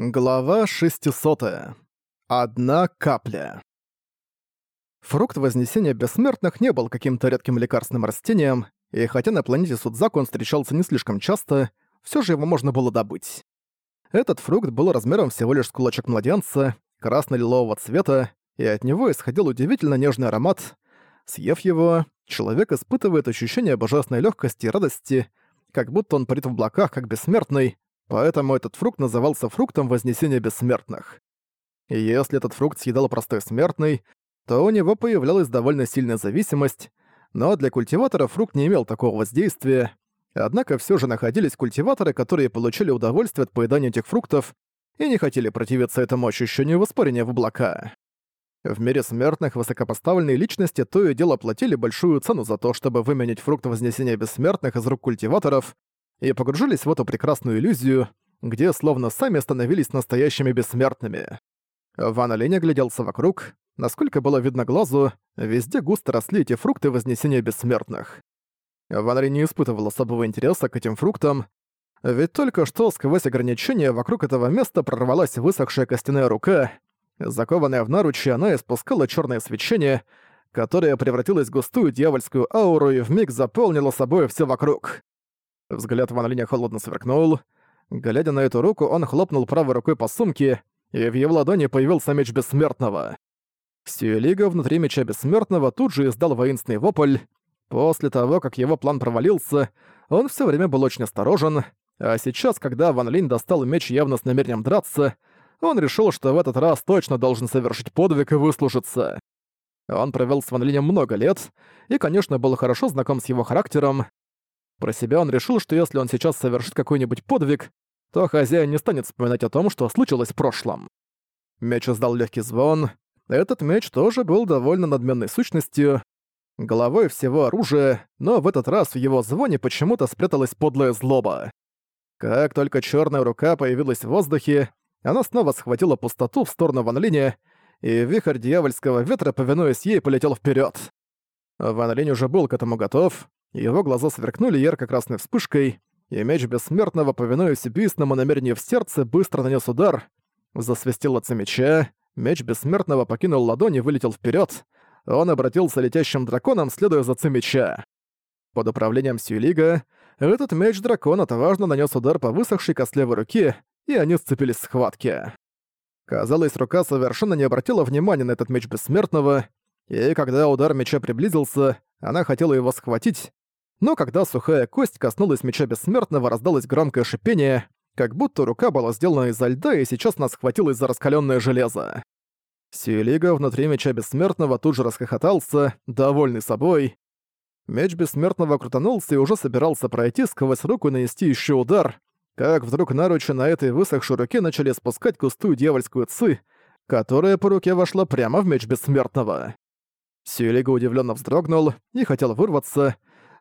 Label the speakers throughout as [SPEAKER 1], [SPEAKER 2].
[SPEAKER 1] Глава 600. Одна капля. Фрукт Вознесения Бессмертных не был каким-то редким лекарственным растением, и хотя на планете Судзаку он встречался не слишком часто, все же его можно было добыть. Этот фрукт был размером всего лишь с кулачок младенца, красно-лилового цвета, и от него исходил удивительно нежный аромат. Съев его, человек испытывает ощущение божественной легкости и радости, как будто он парит в облаках, как бессмертный, Поэтому этот фрукт назывался фруктом Вознесения Бессмертных. И если этот фрукт съедал простой смертный, то у него появлялась довольно сильная зависимость, но для культиватора фрукт не имел такого воздействия, однако все же находились культиваторы, которые получили удовольствие от поедания этих фруктов и не хотели противиться этому ощущению воспарения в облака. В мире смертных высокопоставленные личности то и дело платили большую цену за то, чтобы выменять фрукт Вознесения Бессмертных из рук культиваторов и погружились в эту прекрасную иллюзию, где словно сами становились настоящими бессмертными. Ван Олень огляделся вокруг. Насколько было видно глазу, везде густо росли эти фрукты Вознесения Бессмертных. Ван Олень не испытывал особого интереса к этим фруктам, ведь только что сквозь ограничения вокруг этого места прорвалась высохшая костяная рука. Закованная в наручи, она испускала черное свечение, которое превратилось в густую дьявольскую ауру и вмиг заполнило собой все вокруг. Взгляд Ван Линя холодно сверкнул. Глядя на эту руку, он хлопнул правой рукой по сумке, и в его ладони появился меч Бессмертного. Сюэлига внутри меча Бессмертного тут же издал воинственный вопль. После того, как его план провалился, он все время был очень осторожен, а сейчас, когда Ван Линь достал меч явно с намерением драться, он решил, что в этот раз точно должен совершить подвиг и выслужиться. Он провел с Ван Линем много лет и, конечно, был хорошо знаком с его характером, про себя он решил, что если он сейчас совершит какой-нибудь подвиг, то хозяин не станет вспоминать о том, что случилось в прошлом. Меч издал легкий звон. Этот меч тоже был довольно надменной сущностью, головой всего оружия, но в этот раз в его звоне почему-то спряталась подлая злоба. Как только черная рука появилась в воздухе, она снова схватила пустоту в сторону Ван Линя, и вихрь дьявольского ветра, повинуясь ей, полетел вперед. Ван Линь уже был к этому готов, его глаза сверкнули ярко-красной вспышкой, и меч Бессмертного, повинуясь убийственному намерению в сердце, быстро нанес удар. Засвистел отца меча, меч Бессмертного покинул ладонь и вылетел вперед. Он обратился летящим драконом, следуя за меча. Под управлением Сьюлига этот меч дракона отважно нанес удар по высохшей костлевой руке, и они сцепились в схватке. Казалось, рука совершенно не обратила внимания на этот меч Бессмертного, и когда удар меча приблизился, она хотела его схватить, но когда сухая кость коснулась меча бессмертного, раздалось громкое шипение, как будто рука была сделана изо льда и сейчас нас схватилась за раскаленное железо. Сиелига внутри меча бессмертного тут же расхохотался, довольный собой. Меч бессмертного крутанулся и уже собирался пройти сквозь руку и нанести еще удар, как вдруг наручи на этой высохшей руке начали спускать густую дьявольскую ци, которая по руке вошла прямо в меч бессмертного. Сиелига удивленно вздрогнул и хотел вырваться,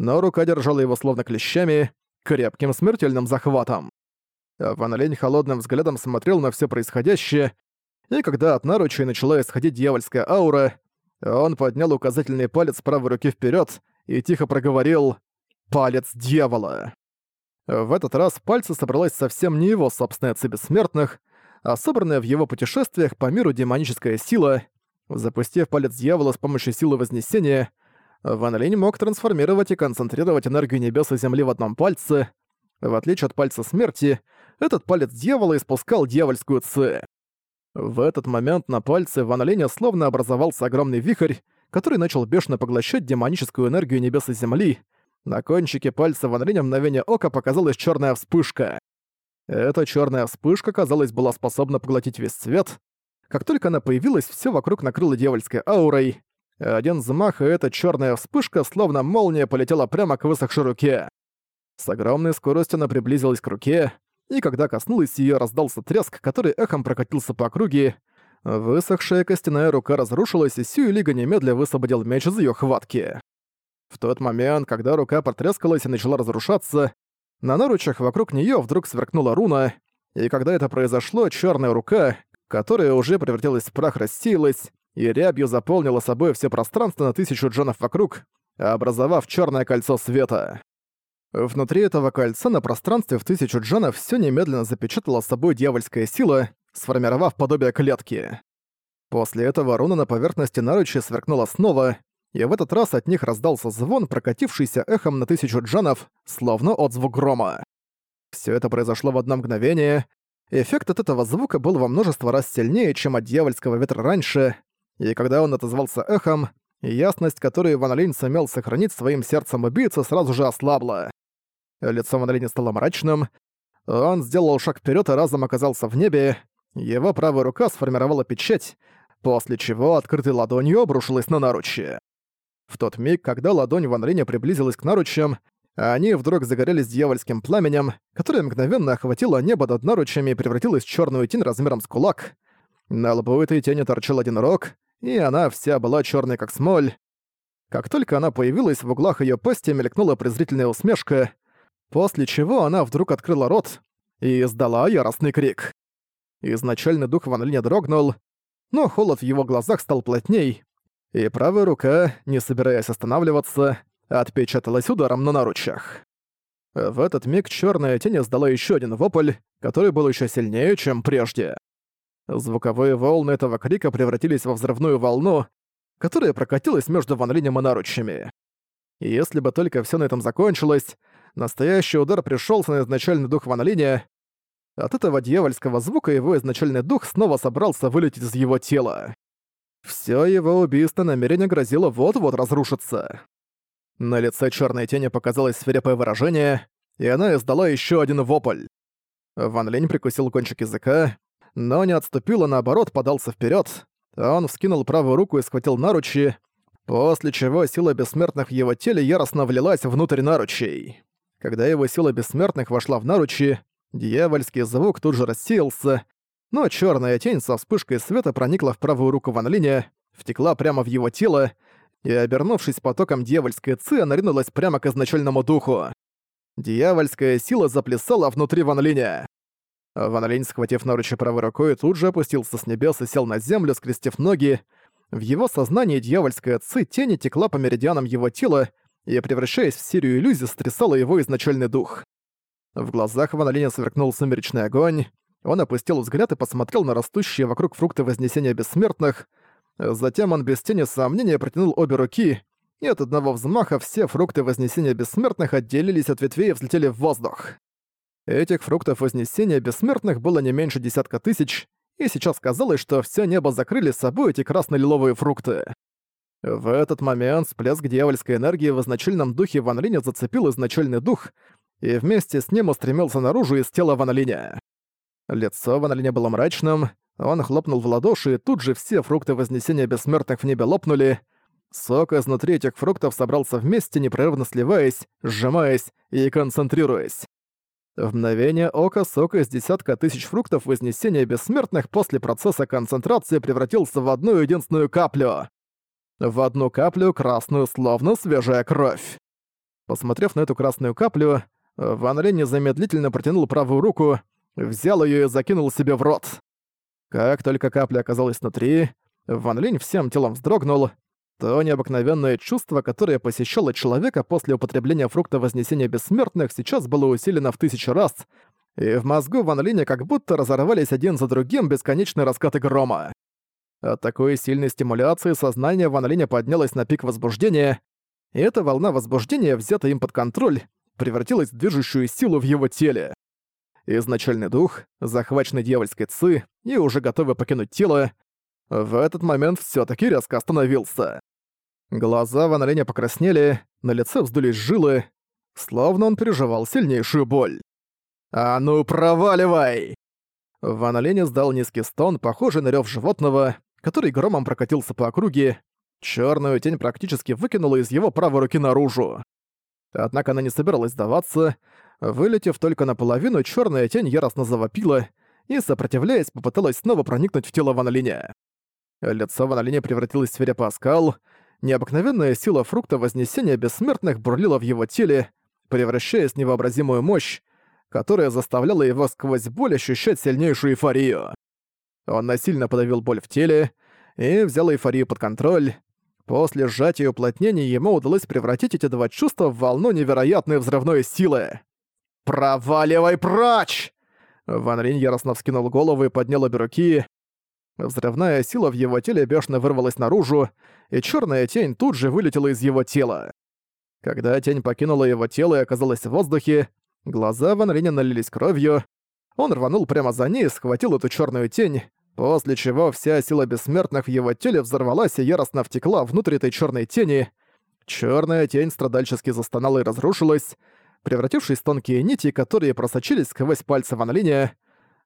[SPEAKER 1] но рука держала его словно клещами, крепким смертельным захватом. Ван Лень холодным взглядом смотрел на все происходящее, и когда от наручей начала исходить дьявольская аура, он поднял указательный палец правой руки вперед и тихо проговорил «Палец дьявола». В этот раз пальцы собралась совсем не его собственная ци бессмертных, а собранная в его путешествиях по миру демоническая сила. Запустив палец дьявола с помощью силы Вознесения, Ван Линь мог трансформировать и концентрировать энергию небес и земли в одном пальце. В отличие от пальца смерти, этот палец дьявола испускал дьявольскую ци. В этот момент на пальце Ван Линя словно образовался огромный вихрь, который начал бешено поглощать демоническую энергию небес и земли. На кончике пальца Ван Линя мгновение ока показалась черная вспышка. Эта черная вспышка, казалось, была способна поглотить весь свет. Как только она появилась, все вокруг накрыло дьявольской аурой. Один взмах, и эта черная вспышка, словно молния, полетела прямо к высохшей руке. С огромной скоростью она приблизилась к руке, и когда коснулась ее, раздался треск, который эхом прокатился по округе. Высохшая костяная рука разрушилась, и Сью Лига немедля высвободил меч из ее хватки. В тот момент, когда рука потрескалась и начала разрушаться, на наручах вокруг нее вдруг сверкнула руна, и когда это произошло, черная рука, которая уже превратилась в прах, рассеялась, и рябью заполнила собой все пространство на тысячу джонов вокруг, образовав черное кольцо света. Внутри этого кольца на пространстве в тысячу джанов все немедленно запечатала собой дьявольская сила, сформировав подобие клетки. После этого руна на поверхности наручи сверкнула снова, и в этот раз от них раздался звон, прокатившийся эхом на тысячу джанов, словно отзвук грома. Все это произошло в одно мгновение. Эффект от этого звука был во множество раз сильнее, чем от дьявольского ветра раньше, и когда он отозвался эхом, ясность, которую Ван Линь сумел сохранить своим сердцем убийцы, сразу же ослабла. Лицо Ван Линя стало мрачным, он сделал шаг вперед и разом оказался в небе, его правая рука сформировала печать, после чего открытой ладонью обрушилась на наручи. В тот миг, когда ладонь Ван Линя приблизилась к наручам, они вдруг загорелись дьявольским пламенем, которое мгновенно охватило небо над наручами и превратилось в черную тень размером с кулак. На лбу этой тени торчал один рог, и она вся была черной как смоль. Как только она появилась, в углах ее пасти мелькнула презрительная усмешка, после чего она вдруг открыла рот и издала яростный крик. Изначальный дух Ван Линя дрогнул, но холод в его глазах стал плотней, и правая рука, не собираясь останавливаться, отпечаталась ударом на наручах. В этот миг черная тень издала еще один вопль, который был еще сильнее, чем прежде. Звуковые волны этого крика превратились во взрывную волну, которая прокатилась между Ван Линем и наручами. И если бы только все на этом закончилось, настоящий удар пришелся на изначальный дух Ван Линя, от этого дьявольского звука его изначальный дух снова собрался вылететь из его тела. Всё его убийство намерение грозило вот-вот разрушиться. На лице черной тени показалось свирепое выражение, и она издала еще один вопль. Ван Линь прикусил кончик языка, но не отступил, а наоборот подался вперед. Он вскинул правую руку и схватил наручи, после чего сила бессмертных в его теле яростно влилась внутрь наручей. Когда его сила бессмертных вошла в наручи, Дьявольский звук тут же рассеялся, но черная тень со вспышкой света проникла в правую руку Ван Линя, втекла прямо в его тело, и, обернувшись потоком дьявольской ци, она ринулась прямо к изначальному духу. Дьявольская сила заплясала внутри Ван Линя. Ван Линь, схватив наручи правой рукой, тут же опустился с небес и сел на землю, скрестив ноги. В его сознании дьявольская ци тени текла по меридианам его тела и, превращаясь в серию иллюзий, стрясала его изначальный дух. В глазах Ван Линя сверкнул сумеречный огонь. Он опустил взгляд и посмотрел на растущие вокруг фрукты Вознесения Бессмертных. Затем он без тени сомнения протянул обе руки, и от одного взмаха все фрукты Вознесения Бессмертных отделились от ветвей и взлетели в воздух. Этих фруктов Вознесения Бессмертных было не меньше десятка тысяч, и сейчас казалось, что все небо закрыли собой эти красно-лиловые фрукты. В этот момент всплеск дьявольской энергии в изначальном духе Ван Линя зацепил изначальный дух, и вместе с ним устремился наружу из тела Ван Линя. Лицо Ван Линя было мрачным, он хлопнул в ладоши, и тут же все фрукты Вознесения Бессмертных в небе лопнули. Сок изнутри этих фруктов собрался вместе, непрерывно сливаясь, сжимаясь и концентрируясь. В мгновение ока сок из десятка тысяч фруктов Вознесения Бессмертных после процесса концентрации превратился в одну единственную каплю. В одну каплю красную, словно свежая кровь. Посмотрев на эту красную каплю, Ван Лень незамедлительно протянул правую руку, взял ее и закинул себе в рот. Как только капля оказалась внутри, Ван Линь всем телом вздрогнул. То необыкновенное чувство, которое посещало человека после употребления фрукта Вознесения Бессмертных, сейчас было усилено в тысячу раз, и в мозгу Ван Линя как будто разорвались один за другим бесконечные раскаты грома. От такой сильной стимуляции сознание Ван Линя поднялось на пик возбуждения, и эта волна возбуждения, взятая им под контроль, превратилась в движущую силу в его теле. Изначальный дух, захваченный дьявольской ци и уже готовый покинуть тело, в этот момент все таки резко остановился. Глаза Ван Линя покраснели, на лице вздулись жилы, словно он переживал сильнейшую боль. «А ну проваливай!» Ван Линь издал низкий стон, похожий на рёв животного, который громом прокатился по округе. Черную тень практически выкинула из его правой руки наружу. Однако она не собиралась сдаваться. Вылетев только наполовину, черная тень яростно завопила и, сопротивляясь, попыталась снова проникнуть в тело Ван Линя. Лицо Ван Линя превратилось в свирепый оскал. Необыкновенная сила фрукта Вознесения Бессмертных бурлила в его теле, превращаясь в невообразимую мощь, которая заставляла его сквозь боль ощущать сильнейшую эйфорию. Он насильно подавил боль в теле и взял эйфорию под контроль. После сжатия и уплотнения ему удалось превратить эти два чувства в волну невероятной взрывной силы. «Проваливай прочь!» Ван Ринь яростно вскинул голову и поднял обе руки. Взрывная сила в его теле бешено вырвалась наружу, и черная тень тут же вылетела из его тела. Когда тень покинула его тело и оказалась в воздухе, глаза Ван Линя налились кровью. Он рванул прямо за ней и схватил эту черную тень, после чего вся сила бессмертных в его теле взорвалась и яростно втекла внутрь этой черной тени. Черная тень страдальчески застонала и разрушилась, превратившись в тонкие нити, которые просочились сквозь пальцы Ван Линя.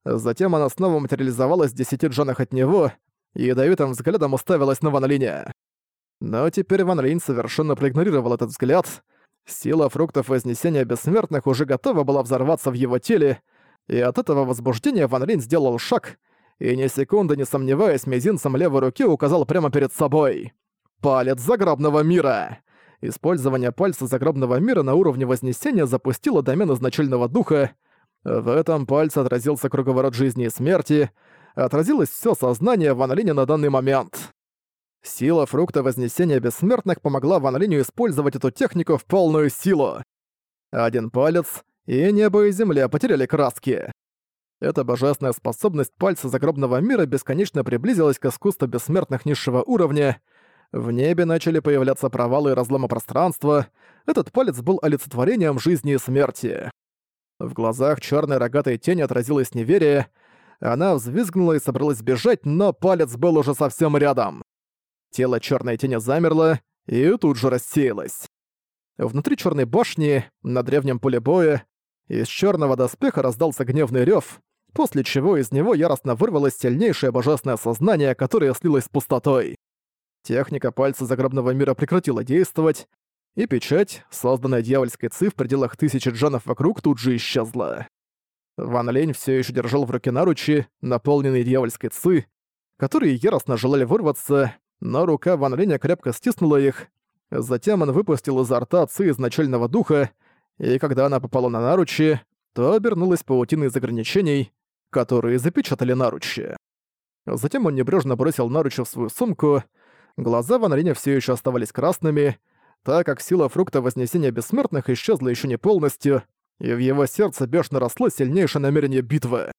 [SPEAKER 1] Затем она снова материализовалась в десяти джанах от него и ядовитым взглядом уставилась на Ван Линя. Но теперь Ван Линь совершенно проигнорировал этот взгляд. Сила фруктов Вознесения Бессмертных уже готова была взорваться в его теле, и от этого возбуждения Ван Линь сделал шаг, и ни секунды не сомневаясь, мизинцем левой руки указал прямо перед собой. «Палец загробного мира!» Использование пальца загробного мира на уровне Вознесения запустило домен изначального духа. В этом пальце отразился круговорот жизни и смерти, отразилось все сознание Ван Линя на данный момент. Сила фрукта Вознесения Бессмертных помогла Ван Линю использовать эту технику в полную силу. Один палец, и небо и земля потеряли краски. Эта божественная способность пальца загробного мира бесконечно приблизилась к искусству бессмертных низшего уровня. В небе начали появляться провалы и разломы пространства. Этот палец был олицетворением жизни и смерти. В глазах черной рогатой тени отразилось неверие. Она взвизгнула и собралась бежать, но палец был уже совсем рядом. Тело черной тени замерло и тут же рассеялось. Внутри черной башни, на древнем поле боя, из черного доспеха раздался гневный рев, после чего из него яростно вырвалось сильнейшее божественное сознание, которое слилось с пустотой. Техника пальца загробного мира прекратила действовать, и печать, созданная дьявольской ци в пределах тысячи джанов вокруг, тут же исчезла. Ван Лень все еще держал в руке наручи, наполненные дьявольской ци, которые яростно желали вырваться, но рука Ван Линя крепко стиснула их. Затем он выпустил изо рта ци изначального духа, и когда она попала на наручи, то обернулась паутиной из ограничений, которые запечатали наручи. Затем он небрежно бросил наручи в свою сумку. Глаза Ван Линя все еще оставались красными, так как сила фрукта Вознесения Бессмертных исчезла еще не полностью, и в его сердце бешено росло сильнейшее намерение битвы.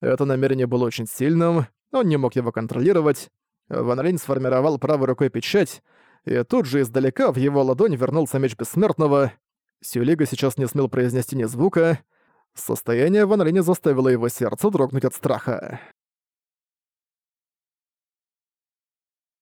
[SPEAKER 1] Это намерение было очень сильным, он не мог его контролировать, Ван Линь сформировал правой рукой печать, и тут же издалека в его ладонь вернулся меч Бессмертного. Сюлига сейчас не смел произнести ни звука. Состояние Ван Линя заставило его сердце дрогнуть от страха.